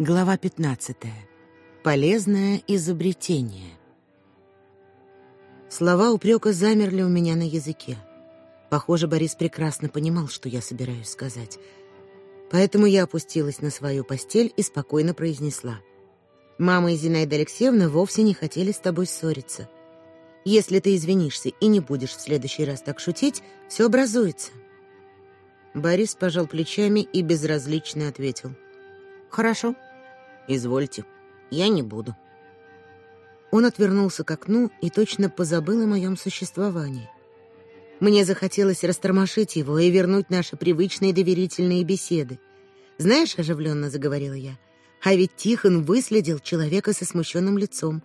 Глава 15. Полезное изобретение. Слова упрека замерли у меня на языке. Похоже, Борис прекрасно понимал, что я собираюсь сказать. Поэтому я опустилась на свою постель и спокойно произнесла: "Мама и Зинаида Алексеевна вовсе не хотели с тобой ссориться. Если ты извинишься и не будешь в следующий раз так шутить, все образуется". Борис пожал плечами и безразлично ответил: "Хорошо". Извольте, я не буду. Он отвернулся к окну и точно позабыл о моем существовании. Мне захотелось растормошить его и вернуть наши привычные доверительные беседы. Знаешь, оживленно заговорила я. А ведь Тихон выследил человека со смущенным лицом.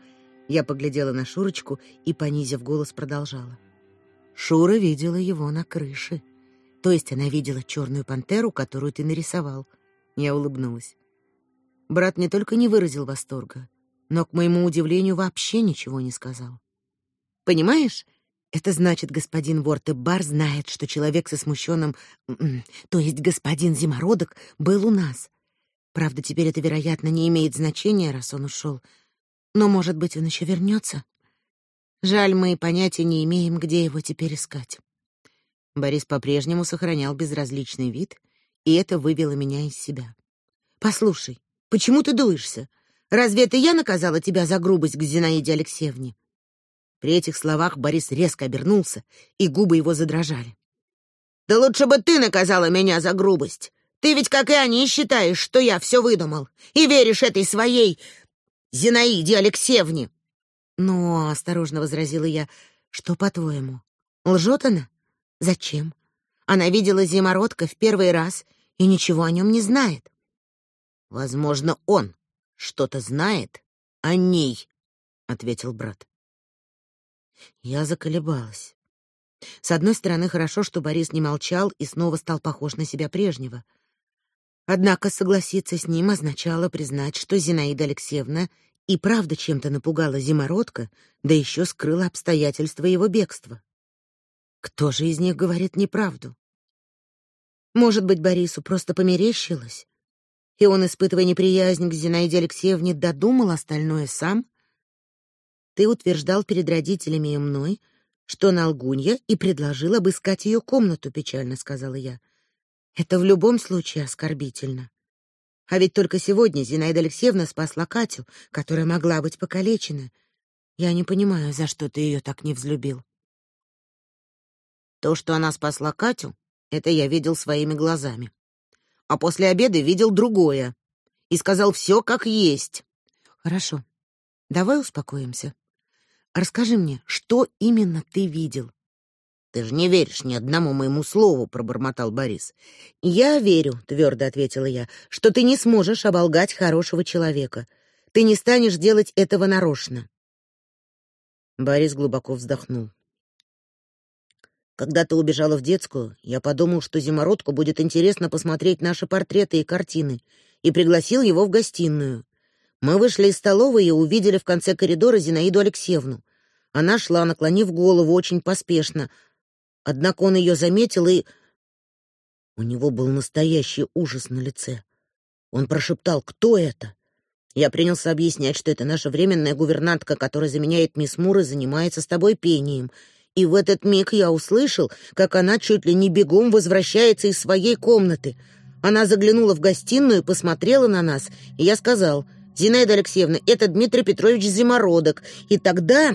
Я поглядела на Шурочку и, понизив голос, продолжала. Шура видела его на крыше. То есть она видела черную пантеру, которую ты нарисовал. Я улыбнулась. Брат не только не выразил восторга, но, к моему удивлению, вообще ничего не сказал. Понимаешь? Это значит, господин Вортебар знает, что человек со смущенным, то есть господин Зимородок, был у нас. Правда, теперь это, вероятно, не имеет значения, раз он ушел. Но, может быть, он еще вернется. Жаль, мы и понятия не имеем, где его теперь искать. Борис по-прежнему сохранял безразличный вид, и это вывело меня из себя. Послушай, Почему ты дуешься? Разве это я наказала тебя за грубость к Зинаиде Алексеевне? При этих словах Борис резко обернулся, и губы его задрожали. Да лучше бы ты наказала меня за грубость. Ты ведь, как и они, считаешь, что я все выдумал, и веришь этой своей Зинаиде Алексеевне. Ну, осторожно возразила я, что по-твоему, лжет она? Зачем? Она видела зимородка в первый раз и ничего о нем не знает. Возможно, он что-то знает о ней, ответил брат. Я заколебалась. С одной стороны, хорошо, что Борис не молчал и снова стал похож на себя прежнего. Однако согласиться с ним означало признать, что Зинаида Алексеевна и правда чем-то напугала зимородка, да еще скрыла обстоятельства его бегства. Кто же из них говорит неправду? Может быть, Борису просто померещилось? И он, испытывая неприязнь к Зинаиде Алексеевне, додумал остальное сам? Ты утверждал перед родителями и мной, что она лгунья, и предложил обыскать ее комнату, печально сказала я. Это в любом случае оскорбительно. А ведь только сегодня Зинаида Алексеевна спасла Катю, которая могла быть покалечена. Я не понимаю, за что ты ее так не взлюбил. То, что она спасла Катю, это я видел своими глазами а после обеда видел другое и сказал все как есть. Хорошо. Давай успокоимся. Расскажи мне, что именно ты видел? Ты же не веришь ни одному моему слову, пробормотал Борис. Я верю, твердо ответила я, что ты не сможешь оболгать хорошего человека. Ты не станешь делать этого нарочно. Борис глубоко вздохнул. Когда ты убежала в детскую, я подумал, что Зимородку будет интересно посмотреть наши портреты и картины, и пригласил его в гостиную. Мы вышли из столовой и увидели в конце коридора Зинаиду Алексеевну. Она шла, наклонив голову очень поспешно. Однако он ее заметил и у него был настоящий ужас на лице. Он прошептал: "Кто это?" Я принялся объяснять, что это наша временная гувернантка, которая заменяет мисс Мур и занимается с тобой пением и в этот миг я услышал, как она чуть ли не бегом возвращается из своей комнаты. Она заглянула в гостиную, посмотрела на нас, и я сказал, «Зинаида Алексеевна, это Дмитрий Петрович Зимородок». И тогда...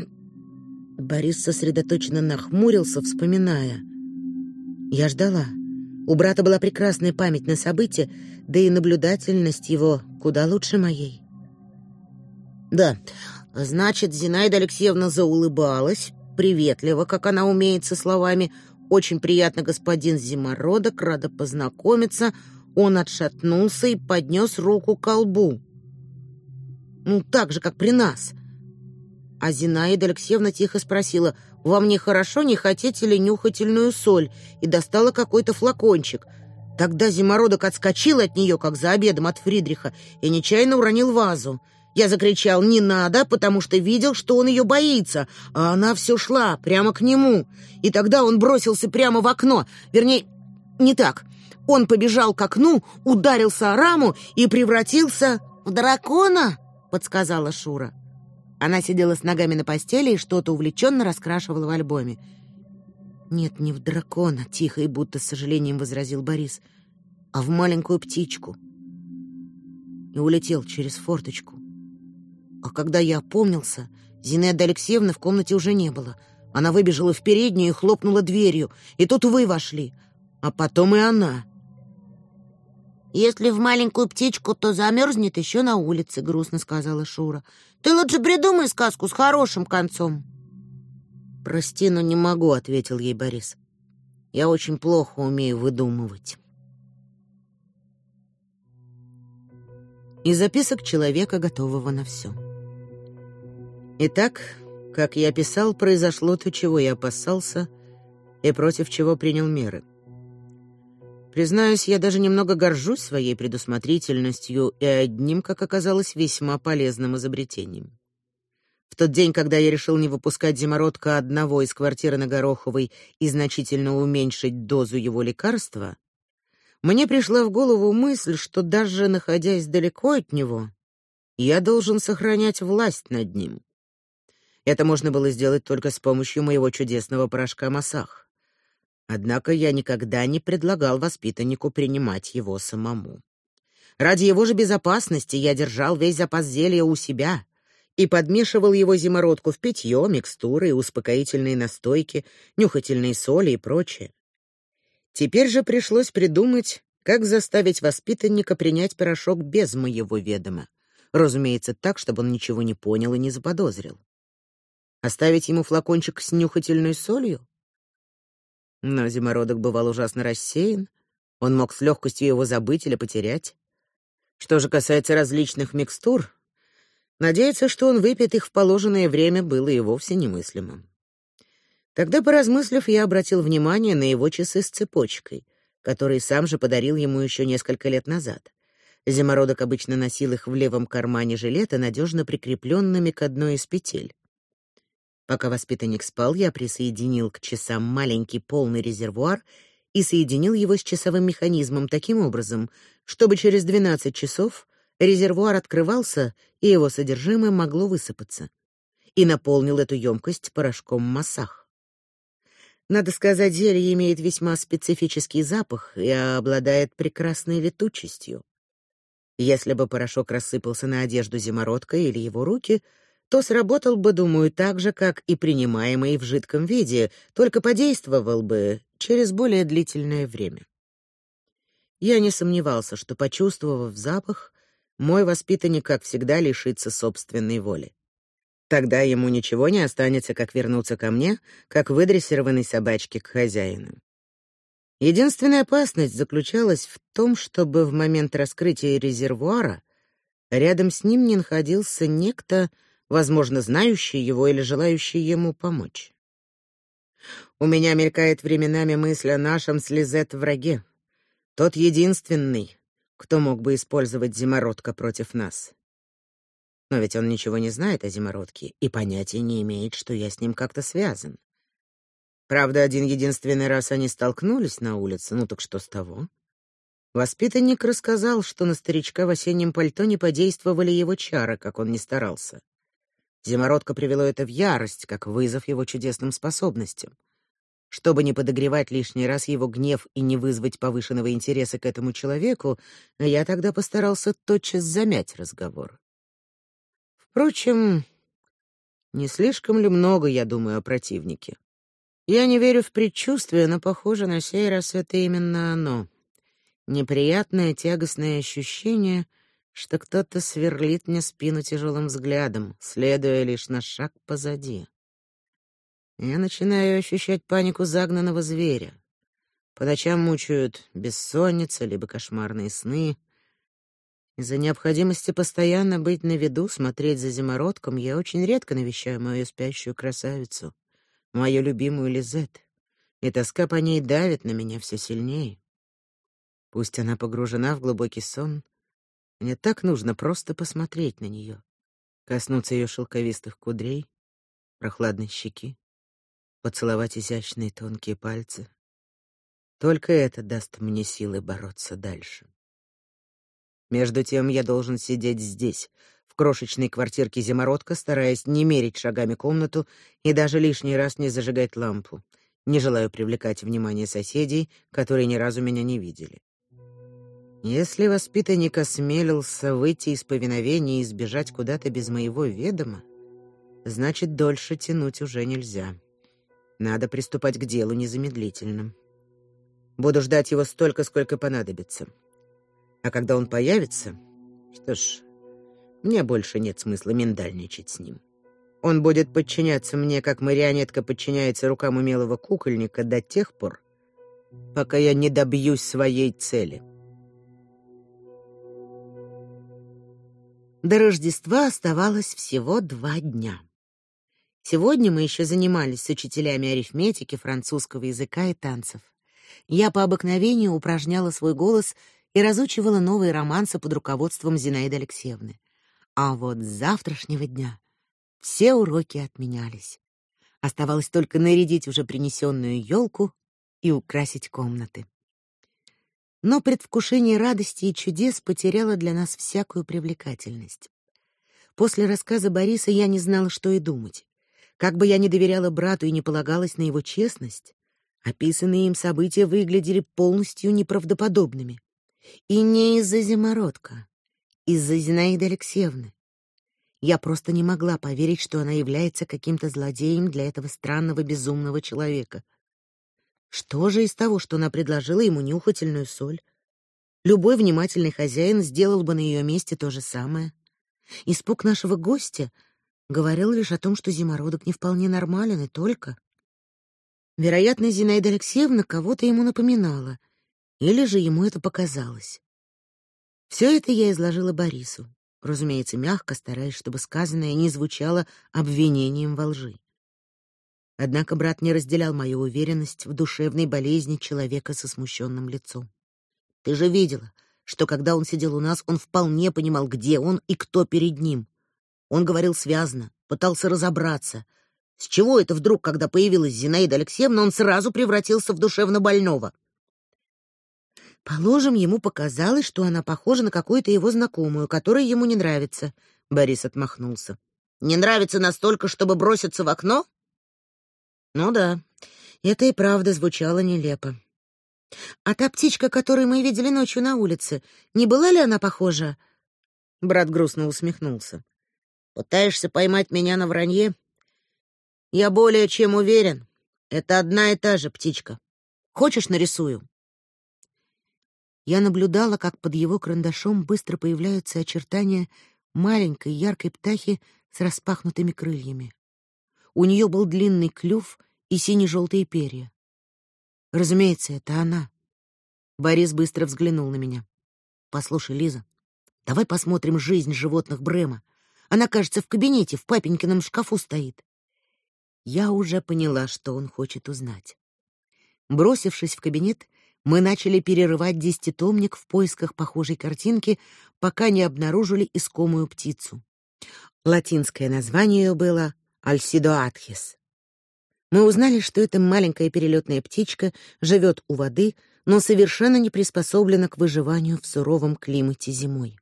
Борис сосредоточенно нахмурился, вспоминая. Я ждала. У брата была прекрасная память на события, да и наблюдательность его куда лучше моей. Да, значит, Зинаида Алексеевна заулыбалась, приветливо, как она умеет со словами «Очень приятно, господин Зимородок, рада познакомиться». Он отшатнулся и поднес руку к колбу. Ну, так же, как при нас. А Зинаида Алексеевна тихо спросила, «Вам не хорошо, не хотите ли нюхательную соль?» и достала какой-то флакончик. Тогда Зимородок отскочил от нее, как за обедом от Фридриха, и нечаянно уронил вазу. Я закричал «не надо», потому что видел, что он ее боится, а она все шла прямо к нему. И тогда он бросился прямо в окно, вернее, не так. Он побежал к окну, ударился о раму и превратился В дракона, подсказала Шура. Она сидела с ногами на постели и что-то увлеченно раскрашивала в альбоме. Нет, не в дракона, тихо и будто с сожалением возразил Борис, а в маленькую птичку. И улетел через форточку. А когда я опомнился, Зинаида Алексеевна в комнате уже не было. Она выбежала в переднюю и хлопнула дверью, и тут вы вошли, а потом и она. «Если в маленькую птичку, то замерзнет еще на улице», — грустно сказала Шура. «Ты лучше придумай сказку с хорошим концом». «Прости, но не могу», — ответил ей Борис. «Я очень плохо умею выдумывать». Из записок человека, готового на все. Итак, как я писал, произошло то, чего я опасался и против чего принял меры. Признаюсь, я даже немного горжусь своей предусмотрительностью и одним, как оказалось, весьма полезным изобретением. В тот день, когда я решил не выпускать зимородка одного из квартиры на Гороховой и значительно уменьшить дозу его лекарства, мне пришла в голову мысль, что даже находясь далеко от него, я должен сохранять власть над ним. Это можно было сделать только с помощью моего чудесного порошка Масах. Однако я никогда не предлагал воспитаннику принимать его самому. Ради его же безопасности я держал весь запас зелья у себя и подмешивал его зимородку в питье, микстуры, успокоительные настойки, нюхательные соли и прочее. Теперь же пришлось придумать, как заставить воспитанника принять порошок без моего ведома. Разумеется, так, чтобы он ничего не понял и не заподозрил. Оставить ему флакончик с нюхательной солью? Но зимородок бывал ужасно рассеян, он мог с легкостью его забыть или потерять. Что же касается различных микстур, надеяться, что он выпьет их в положенное время, было и вовсе немыслимо. Тогда, поразмыслив, я обратил внимание на его часы с цепочкой, которые сам же подарил ему еще несколько лет назад. Зимородок обычно носил их в левом кармане жилета, надежно прикрепленными к одной из петель. Пока воспитанник спал, я присоединил к часам маленький полный резервуар и соединил его с часовым механизмом таким образом, чтобы через 12 часов резервуар открывался и его содержимое могло высыпаться. И наполнил эту емкость порошком массах. Надо сказать, зелье имеет весьма специфический запах и обладает прекрасной летучестью. Если бы порошок рассыпался на одежду зимородка или его руки, то сработал бы, думаю, так же, как и принимаемый в жидком виде, только подействовал бы через более длительное время. Я не сомневался, что, почувствовав запах, мой воспитанник, как всегда, лишится собственной воли. Тогда ему ничего не останется, как вернуться ко мне, как выдрессированной собачке к хозяину. Единственная опасность заключалась в том, чтобы в момент раскрытия резервуара рядом с ним не находился некто, возможно, знающий его или желающий ему помочь. У меня мелькает временами мысль о нашем слезет враге. Тот единственный, кто мог бы использовать зимородка против нас. Но ведь он ничего не знает о зимородке и понятия не имеет, что я с ним как-то связан. Правда, один единственный раз они столкнулись на улице, ну так что с того? Воспитанник рассказал, что на старичка в осеннем пальто не подействовали его чары, как он ни старался. Зимородка привело это в ярость, как вызов его чудесным способностям. Чтобы не подогревать лишний раз его гнев и не вызвать повышенного интереса к этому человеку, я тогда постарался тотчас замять разговор. Впрочем, не слишком ли много я думаю о противнике? Я не верю в предчувствие, но, похоже, на сей раз это именно оно. Неприятное тягостное ощущение — что кто-то сверлит мне спину тяжелым взглядом, следуя лишь на шаг позади. Я начинаю ощущать панику загнанного зверя. По ночам мучают бессонница либо кошмарные сны. Из-за необходимости постоянно быть на виду, смотреть за зимородком, я очень редко навещаю мою спящую красавицу, мою любимую Лизет, и тоска по ней давит на меня все сильнее. Пусть она погружена в глубокий сон, мне так нужно просто посмотреть на нее, коснуться ее шелковистых кудрей, прохладной щеки, поцеловать изящные тонкие пальцы. Только это даст мне силы бороться дальше. Между тем я должен сидеть здесь, в крошечной квартирке зимородка, стараясь не мерить шагами комнату и даже лишний раз не зажигать лампу. Не желаю привлекать внимание соседей, которые ни разу меня не видели. Если воспитанник осмелился выйти из повиновения и сбежать куда-то без моего ведома, значит, дольше тянуть уже нельзя. Надо приступать к делу незамедлительно. Буду ждать его столько, сколько понадобится. А когда он появится, что ж, мне больше нет смысла миндальничать с ним. Он будет подчиняться мне, как марионетка подчиняется рукам умелого кукольника до тех пор, пока я не добьюсь своей цели. До Рождества оставалось всего два дня. Сегодня мы еще занимались с учителями арифметики, французского языка и танцев. Я по обыкновению упражняла свой голос и разучивала новые романсы под руководством Зинаиды Алексеевны. А вот с завтрашнего дня все уроки отменялись. Оставалось только нарядить уже принесенную елку и украсить комнаты. Но предвкушение радости и чудес потеряло для нас всякую привлекательность. После рассказа Бориса я не знала, что и думать. Как бы я ни доверяла брату и не полагалась на его честность, описанные им события выглядели полностью неправдоподобными. И не из-за зимородка, из-за Зинаиды Алексеевны. Я просто не могла поверить, что она является каким-то злодеем для этого странного безумного человека. Что же из того, что она предложила ему нюхательную соль? Любой внимательный хозяин сделал бы на ее месте то же самое. Испуг нашего гостя говорил лишь о том, что зимородок не вполне нормален и только. Вероятно, Зинаида Алексеевна кого-то ему напоминала, или же ему это показалось. Все это я изложила Борису, разумеется, мягко, стараясь, чтобы сказанное не звучало обвинением во лжи. Однако брат не разделял мою уверенность в душевной болезни человека со смущенным лицом. Ты же видела, что когда он сидел у нас, он вполне понимал, где он и кто перед ним. Он говорил связно, пытался разобраться. С чего это вдруг, когда появилась Зинаида Алексеевна, он сразу превратился в душевно больного? Положим, ему показалось, что она похожа на какую-то его знакомую, которая ему не нравится. Борис отмахнулся. Не нравится настолько, чтобы броситься в окно? Ну да. Это и правда звучало нелепо. А та птичка, которую мы видели ночью на улице, не была ли она похожа? Брат грустно усмехнулся. Пытаешься поймать меня на вранье? Я более чем уверен, это одна и та же птичка. Хочешь, нарисую? Я наблюдала, как под его карандашом быстро появляются очертания маленькой яркой птахи с распахнутыми крыльями. У нее был длинный клюв и сине-желтые перья. Разумеется, это она. Борис быстро взглянул на меня. Послушай, Лиза, давай посмотрим жизнь животных Брема. Она, кажется, в кабинете в папенькином шкафу стоит. Я уже поняла, что он хочет узнать. Бросившись в кабинет, мы начали перерывать десятитомник в поисках похожей картинки, пока не обнаружили искомую птицу. Латинское название ее было Альсидоатхис. Мы узнали, что эта маленькая перелетная птичка живет у воды, но совершенно не приспособлена к выживанию в суровом климате зимой.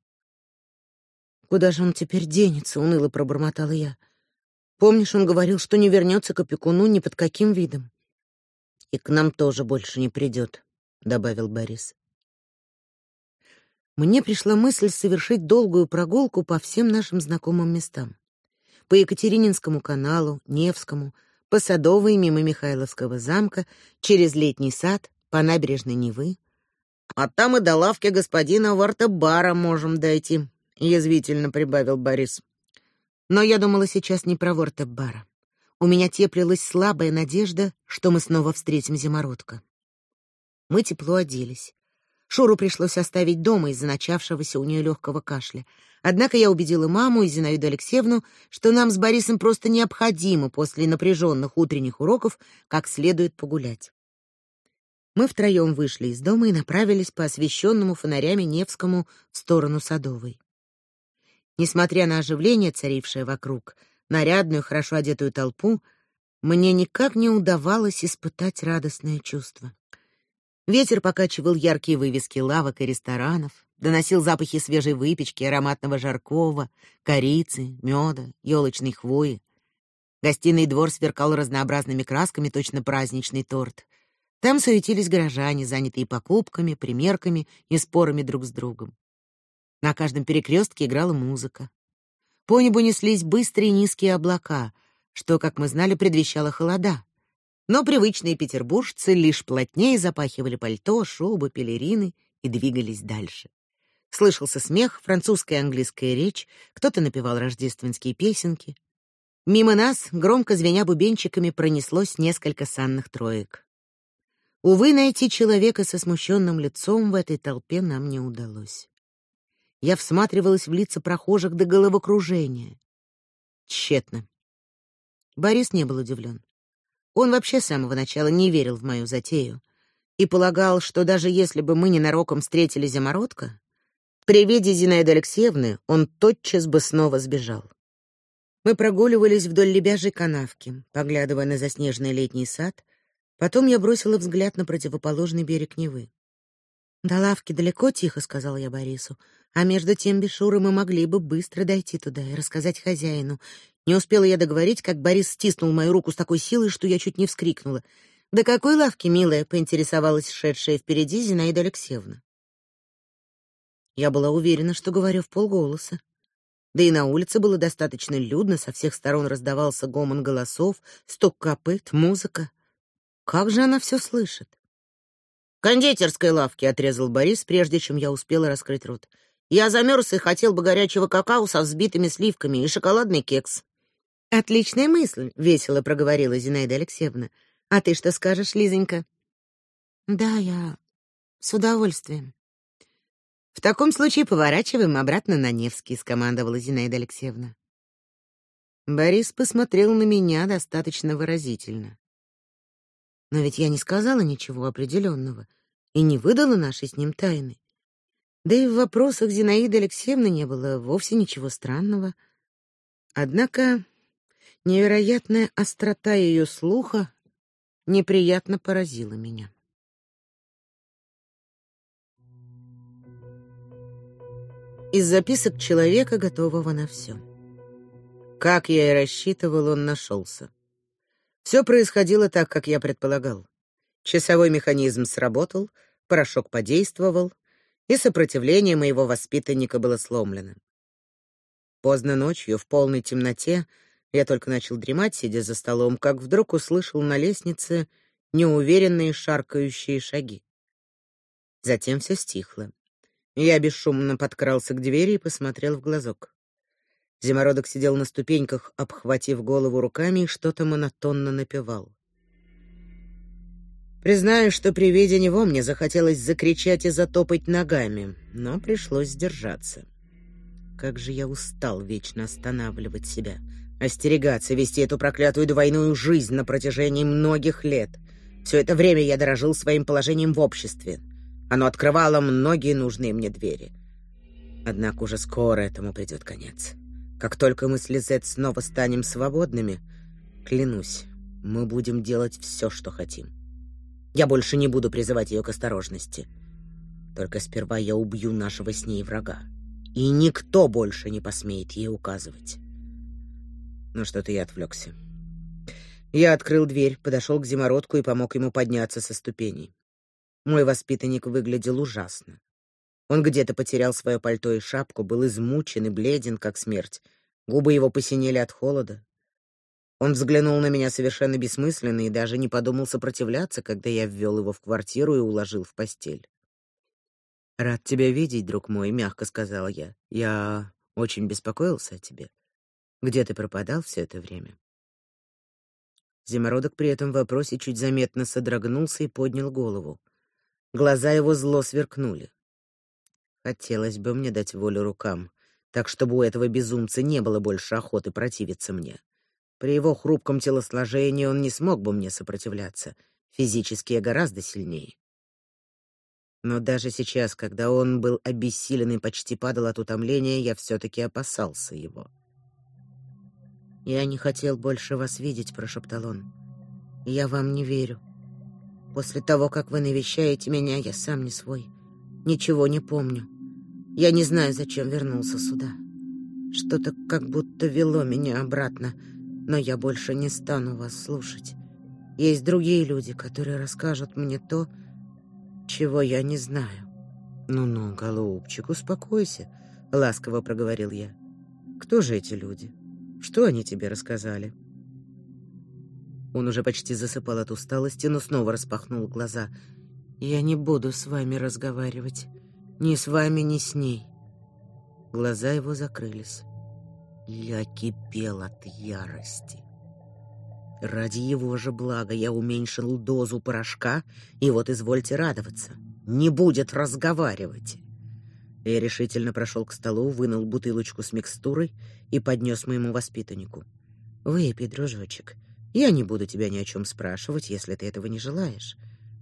Куда же он теперь денется, уныло пробормотала я. Помнишь, он говорил, что не вернется к опекуну ни под каким видом. И к нам тоже больше не придет добавил Борис. Мне пришла мысль совершить долгую прогулку по всем нашим знакомым местам. По Екатерининскому каналу, Невскому, по Садовой мимо Михайловского замка, через Летний сад, по набережной Невы. А там и до лавки господина Вартабара можем дойти, язвительно прибавил Борис. Но я думала сейчас не про Вартабара. У меня теплилась слабая надежда, что мы снова встретим зимородка. Мы тепло оделись. Шуру пришлось оставить дома из-за начавшегося у нее легкого кашля. Однако я убедила маму и Зинаиду Алексеевну, что нам с Борисом просто необходимо после напряженных утренних уроков как следует погулять. Мы втроем вышли из дома и направились по освещенному фонарями Невскому в сторону Садовой. Несмотря на оживление, царившее вокруг, нарядную, хорошо одетую толпу, мне никак не удавалось испытать радостное чувство. Ветер покачивал яркие вывески лавок и ресторанов, доносил запахи свежей выпечки, ароматного жаркого, корицы, меда, елочной хвои. Гостиный двор сверкал разнообразными красками, точно праздничный торт. Там суетились горожане, занятые покупками, примерками и спорами друг с другом. На каждом перекрестке играла музыка. По небу неслись быстрые низкие облака, что, как мы знали, предвещало холода. Но привычные петербуржцы лишь плотнее запахивали пальто, шубы, пелерины и двигались дальше. Слышался смех, французская и английская речь, кто-то напевал рождественские песенки. Мимо нас, громко звеня бубенчиками, пронеслось несколько санных троек. Увы, найти человека со смущенным лицом в этой толпе нам не удалось. Я всматривалась в лица прохожих до головокружения. Тщетно. Борис не был удивлен. Он вообще с самого начала не верил в мою затею и полагал, что даже если бы мы ненароком встретили зимородка, при виде Зинаиды Алексеевны он тотчас бы снова сбежал. Мы прогуливались вдоль лебяжьей канавки, поглядывая на заснеженный летний сад. Потом я бросила взгляд на противоположный берег Невы. «До лавки далеко, — тихо сказал я Борису, — а между тем без Шуры мы могли бы быстро дойти туда и рассказать хозяину. Не успела я договорить, как Борис стиснул мою руку с такой силой, что я чуть не вскрикнула. «До какой лавки, милая?» — поинтересовалась шедшая впереди Зинаида Алексеевна. Я была уверена, что говорю в полголоса. Да и на улице было достаточно людно, со всех сторон раздавался гомон голосов, стук копыт, музыка. Как же она все слышит? «Кондитерской лавки», — отрезал Борис, прежде чем я успела раскрыть рот. «Я замерз и хотел бы горячего какао со взбитыми сливками и шоколадный кекс». Отличная мысль, весело проговорила Зинаида Алексеевна. А ты что скажешь, Лизонька? Да, я с удовольствием. В таком случае поворачиваем обратно на Невский, скомандовала Зинаида Алексеевна. Борис посмотрел на меня достаточно выразительно. Но ведь я не сказала ничего определенного и не выдала нашей с ним тайны. Да и в вопросах Зинаиды Алексеевны не было вовсе ничего странного. Однако Невероятная острота ее слуха неприятно поразила меня. Из записок человека, готового на все. Как я и рассчитывал, он нашелся. Все происходило так, как я предполагал. Часовой механизм сработал, порошок подействовал, и сопротивление моего воспитанника было сломлено. Поздно ночью, в полной темноте, я только начал дремать, сидя за столом, как вдруг услышал на лестнице неуверенные шаркающие шаги. Затем все стихло. Я бесшумно подкрался к двери и посмотрел в глазок. Зимородок сидел на ступеньках, обхватив голову руками и что-то монотонно напевал. Признаю, что при виде него мне захотелось закричать и затопать ногами, но пришлось сдержаться. Как же я устал вечно останавливать себя — Остерегаться вести эту проклятую двойную жизнь на протяжении многих лет. Все это время я дорожил своим положением в обществе. Оно открывало многие нужные мне двери. Однако уже скоро этому придет конец. Как только мы с Лизет снова станем свободными, клянусь, мы будем делать все, что хотим. Я больше не буду призывать ее к осторожности. Только сперва я убью нашего с ней врага. И никто больше не посмеет ей указывать. Но что-то я отвлекся. Я открыл дверь, подошел к зимородку и помог ему подняться со ступеней. Мой воспитанник выглядел ужасно. Он где-то потерял свое пальто и шапку, был измучен и бледен, как смерть. Губы его посинели от холода. Он взглянул на меня совершенно бессмысленно и даже не подумал сопротивляться, когда я ввел его в квартиру и уложил в постель. «Рад тебя видеть, друг мой», — мягко сказал я. «Я очень беспокоился о тебе. Где ты пропадал все это время? Зимородок при этом вопросе чуть заметно содрогнулся и поднял голову. Глаза его зло сверкнули. Хотелось бы мне дать волю рукам, так чтобы у этого безумца не было больше охоты противиться мне. При его хрупком телосложении он не смог бы мне сопротивляться. Физически я гораздо сильнее. Но даже сейчас, когда он был обессилен и почти падал от утомления, я все таки опасался его. «Я не хотел больше вас видеть», — прошептал он. «Я вам не верю». После того, как вы навещаете меня, я сам не свой. Ничего не помню. Я не знаю, зачем вернулся сюда. Что-то как будто вело меня обратно, но я больше не стану вас слушать. Есть другие люди, которые расскажут мне то, чего я не знаю. Ну-ну, голубчик, успокойся, ласково проговорил я. Кто же эти люди? Что они тебе рассказали? Он уже почти засыпал от усталости, но снова распахнул глаза. Я не буду с вами разговаривать, ни с вами, ни с ней. Глаза его закрылись. Я кипел от ярости. Ради его же блага я уменьшил дозу порошка, и вот извольте радоваться. Не будет разговаривать. Я решительно прошел к столу, вынул бутылочку с микстурой и поднес моему воспитаннику. «Выпей, дружочек. Я не буду тебя ни о чем спрашивать, если ты этого не желаешь.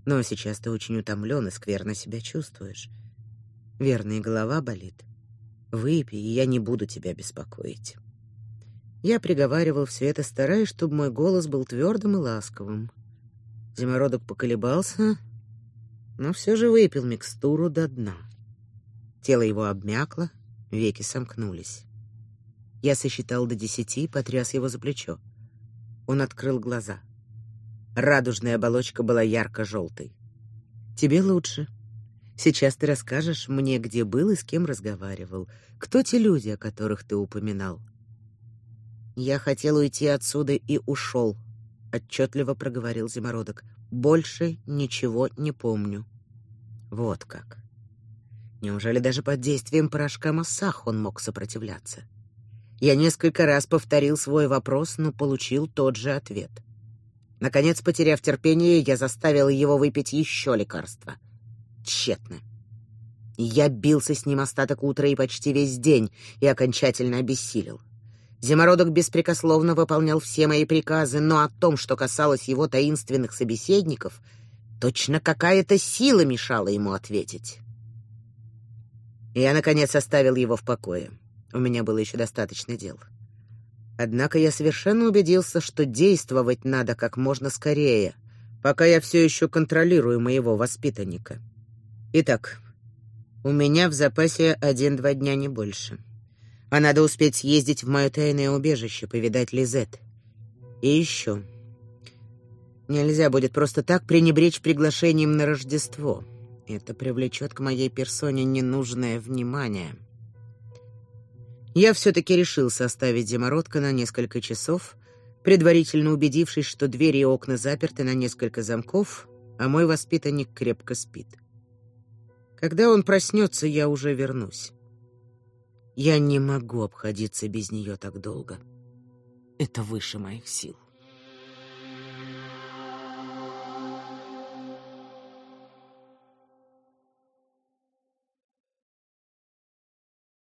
Но сейчас ты очень утомлен и скверно себя чувствуешь. Верно, и голова болит. Выпей, и я не буду тебя беспокоить». Я приговаривал все это, стараясь, чтобы мой голос был твердым и ласковым. Зимородок поколебался, но все же выпил микстуру до дна. Тело его обмякло, веки сомкнулись. Я сосчитал до десяти, потряс его за плечо. Он открыл глаза. Радужная оболочка была ярко желтой Тебе лучше. Сейчас ты расскажешь мне, где был и с кем разговаривал. Кто те люди, о которых ты упоминал? Я хотел уйти отсюда и ушел, отчетливо проговорил Зимородок. Больше ничего не помню. Вот как. Неужели даже под действием порошка Массах он мог сопротивляться? Я несколько раз повторил свой вопрос, но получил тот же ответ. Наконец, потеряв терпение, я заставил его выпить еще лекарство. Тщетно. Я бился с ним остаток утра и почти весь день и окончательно обессилел. Зимородок беспрекословно выполнял все мои приказы, но о том, что касалось его таинственных собеседников, точно какая-то сила мешала ему ответить. Я наконец оставил его в покое. У меня было еще достаточно дел. Однако я совершенно убедился, что действовать надо как можно скорее, пока я все еще контролирую моего воспитанника. Итак, у меня в запасе один-два дня не больше. А надо успеть съездить в мое тайное убежище, повидать Лизет. И еще. Нельзя будет просто так пренебречь приглашением на Рождество. Это привлечет к моей персоне ненужное внимание. Я все таки решился оставить Зимородка на несколько часов, предварительно убедившись, что двери и окна заперты на несколько замков, а мой воспитанник крепко спит. Когда он проснется, я уже вернусь. Я не могу обходиться без нее так долго. Это выше моих сил.